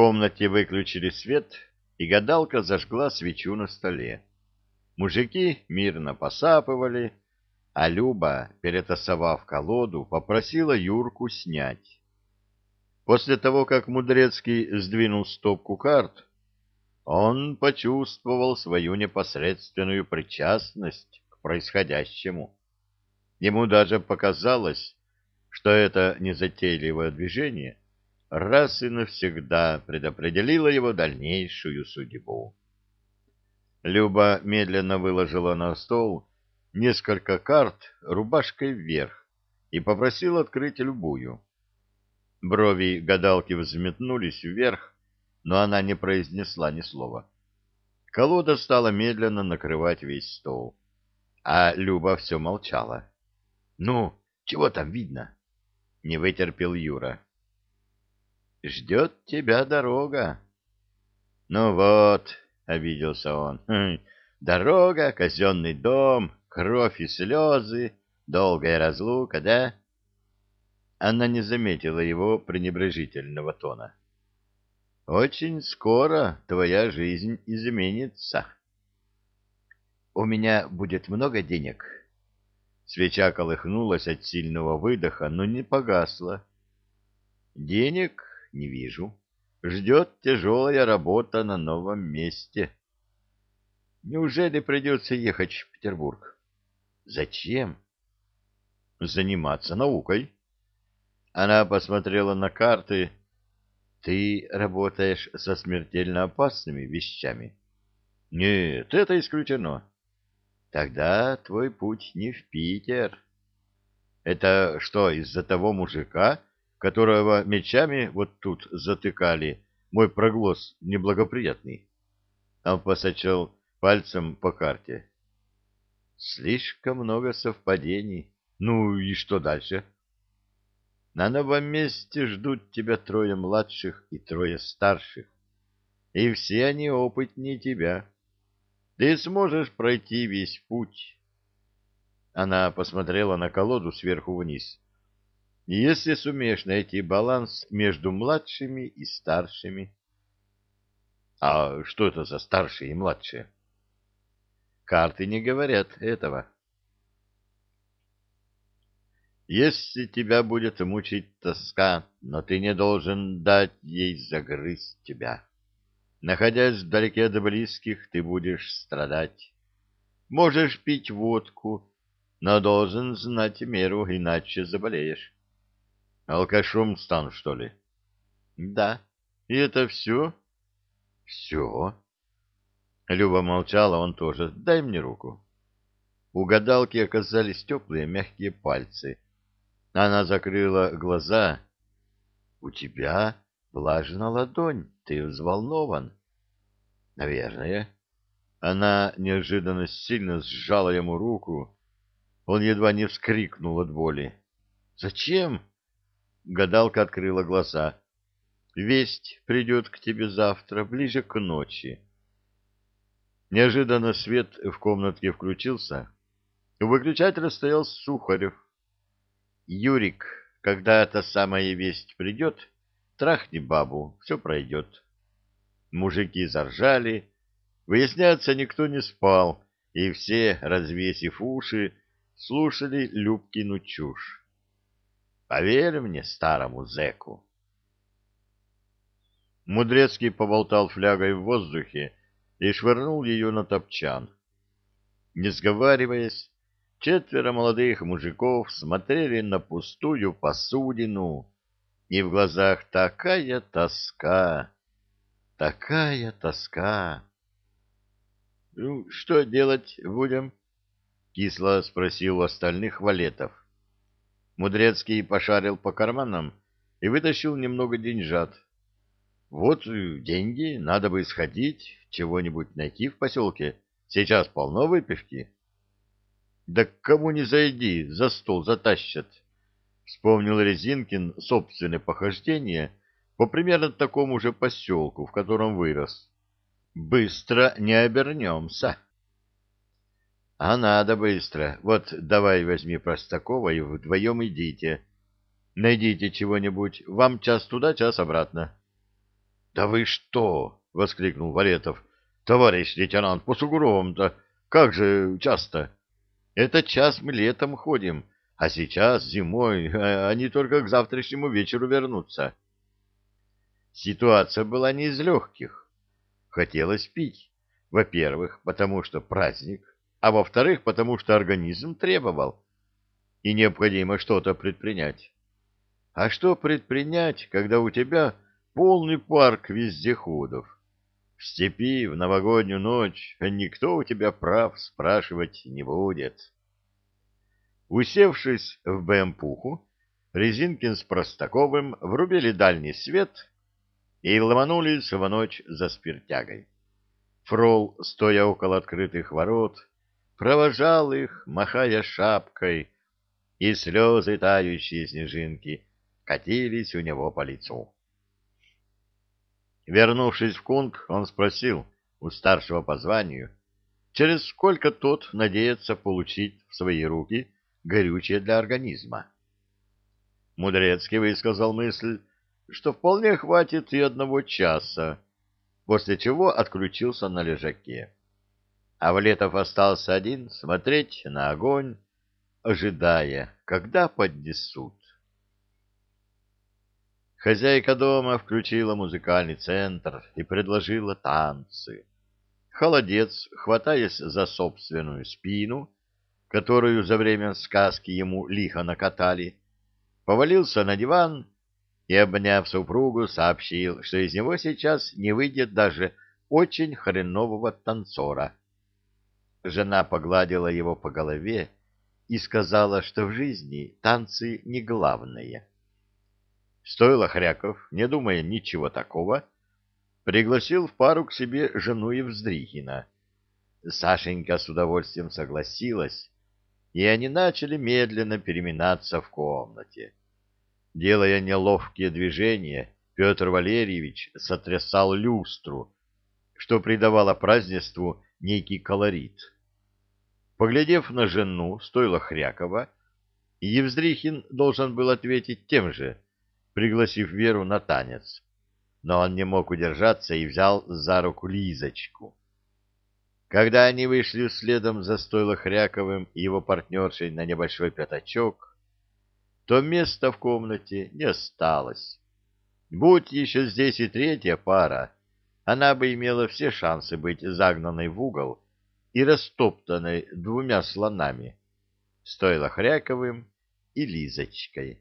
комнате выключили свет, и гадалка зажгла свечу на столе. Мужики мирно посапывали, а Люба, перетасовав колоду, попросила Юрку снять. После того, как Мудрецкий сдвинул стопку карт, он почувствовал свою непосредственную причастность к происходящему. Ему даже показалось, что это незатейливое движение раз и навсегда предопределило его дальнейшую судьбу. Люба медленно выложила на стол несколько карт рубашкой вверх и попросила открыть любую. Брови гадалки взметнулись вверх, но она не произнесла ни слова. Колода стала медленно накрывать весь стол, а Люба все молчала. — Ну, чего там видно? — не вытерпел Юра. — Ждет тебя дорога. — Ну вот, — обиделся он, хм, — дорога, казенный дом, кровь и слезы, долгая разлука, да? Она не заметила его пренебрежительного тона. — Очень скоро твоя жизнь изменится. — У меня будет много денег, — Свеча колыхнулась от сильного выдоха, но не погасла. Денег не вижу. Ждет тяжелая работа на новом месте. Неужели придется ехать в Петербург? Зачем? Заниматься наукой. Она посмотрела на карты. Ты работаешь со смертельно опасными вещами. Нет, это исключено. Тогда твой путь не в Питер. Это что, из-за того мужика, которого мечами вот тут затыкали, мой проглос неблагоприятный? Он посочел пальцем по карте. Слишком много совпадений. Ну и что дальше? На новом месте ждут тебя трое младших и трое старших. И все они опытнее тебя. Ты сможешь пройти весь путь. Она посмотрела на колоду сверху вниз. Если сумеешь найти баланс между младшими и старшими. А что это за старшие и младшие? Карты не говорят этого. Если тебя будет мучить тоска, но ты не должен дать ей загрызть тебя. Находясь вдалеке от близких, ты будешь страдать. Можешь пить водку, но должен знать меру, иначе заболеешь. Алкашом стану, что ли? Да. И это все? Все. Люба молчала, он тоже. Дай мне руку. У гадалки оказались теплые мягкие пальцы. Она закрыла глаза. У тебя влажна ладонь. Ты взволнован? Наверное. Она неожиданно сильно сжала ему руку. Он едва не вскрикнул от боли. Зачем? Гадалка открыла глаза. Весть придет к тебе завтра, ближе к ночи. Неожиданно свет в комнатке включился. У выключателя стоял Сухарев. Юрик, когда эта самая весть придет, Трахни бабу, все пройдет. Мужики заржали. Выясняться никто не спал, и все, развесив уши, слушали Любкину чушь. Поверь мне, старому зэку. Мудрецкий поболтал флягой в воздухе и швырнул ее на топчан. Не сговариваясь, четверо молодых мужиков смотрели на пустую посудину, и в глазах такая тоска, такая тоска. — Ну, что делать будем? — кисло спросил у остальных валетов. Мудрецкий пошарил по карманам и вытащил немного деньжат. — Вот деньги, надо бы сходить, чего-нибудь найти в поселке. Сейчас полно выпивки. — Да к кому не зайди, за стол затащат. Вспомнил Резинкин собственное похождение по примерно такому же поселку, в котором вырос. Быстро не обернемся. А надо быстро. Вот давай возьми Простакова и вдвоем идите. Найдите чего-нибудь. Вам час туда, час обратно. — Да вы что? — воскликнул Валетов. — Товарищ лейтенант, по сугробам-то как же часто? Это час мы летом ходим, а сейчас зимой они только к завтрашнему вечеру вернутся. Ситуация была не из легких. Хотелось пить. Во-первых, потому что праздник, а во-вторых, потому что организм требовал, и необходимо что-то предпринять. А что предпринять, когда у тебя полный парк вездеходов? В степи в новогоднюю ночь никто у тебя прав спрашивать не будет. Усевшись в БМПуху, Резинкин с Простаковым врубили дальний свет и ломанулись в ночь за спиртягой. Фрол, стоя около открытых ворот, провожал их, махая шапкой, и слезы, тающие снежинки, катились у него по лицу. Вернувшись в Кунг, он спросил у старшего по званию, через сколько тот надеется получить в свои руки горючее для организма. Мудрецкий высказал мысль, что вполне хватит и одного часа, после чего отключился на лежаке. А Валетов остался один смотреть на огонь, ожидая, когда поднесут. Хозяйка дома включила музыкальный центр и предложила танцы. Холодец, хватаясь за собственную спину, которую за время сказки ему лихо накатали, повалился на диван и, обняв супругу, сообщил, что из него сейчас не выйдет даже очень хренового танцора. Жена погладила его по голове и сказала, что в жизни танцы не главное. Стоило Хряков, не думая ничего такого, пригласил в пару к себе жену Евздрихина. Сашенька с удовольствием согласилась, и они начали медленно переминаться в комнате. Делая неловкие движения, Петр Валерьевич сотрясал люстру, что придавало празднеству некий колорит. Поглядев на жену, стоило Хрякова, Евздрихин должен был ответить тем же, пригласив Веру на танец. Но он не мог удержаться и взял за руку Лизочку. Когда они вышли следом за стойло Хряковым и его партнершей на небольшой пятачок, то места в комнате не осталось. Будь еще здесь и третья пара, она бы имела все шансы быть загнанной в угол и растоптанной двумя слонами, стоило Хряковым и Лизочкой.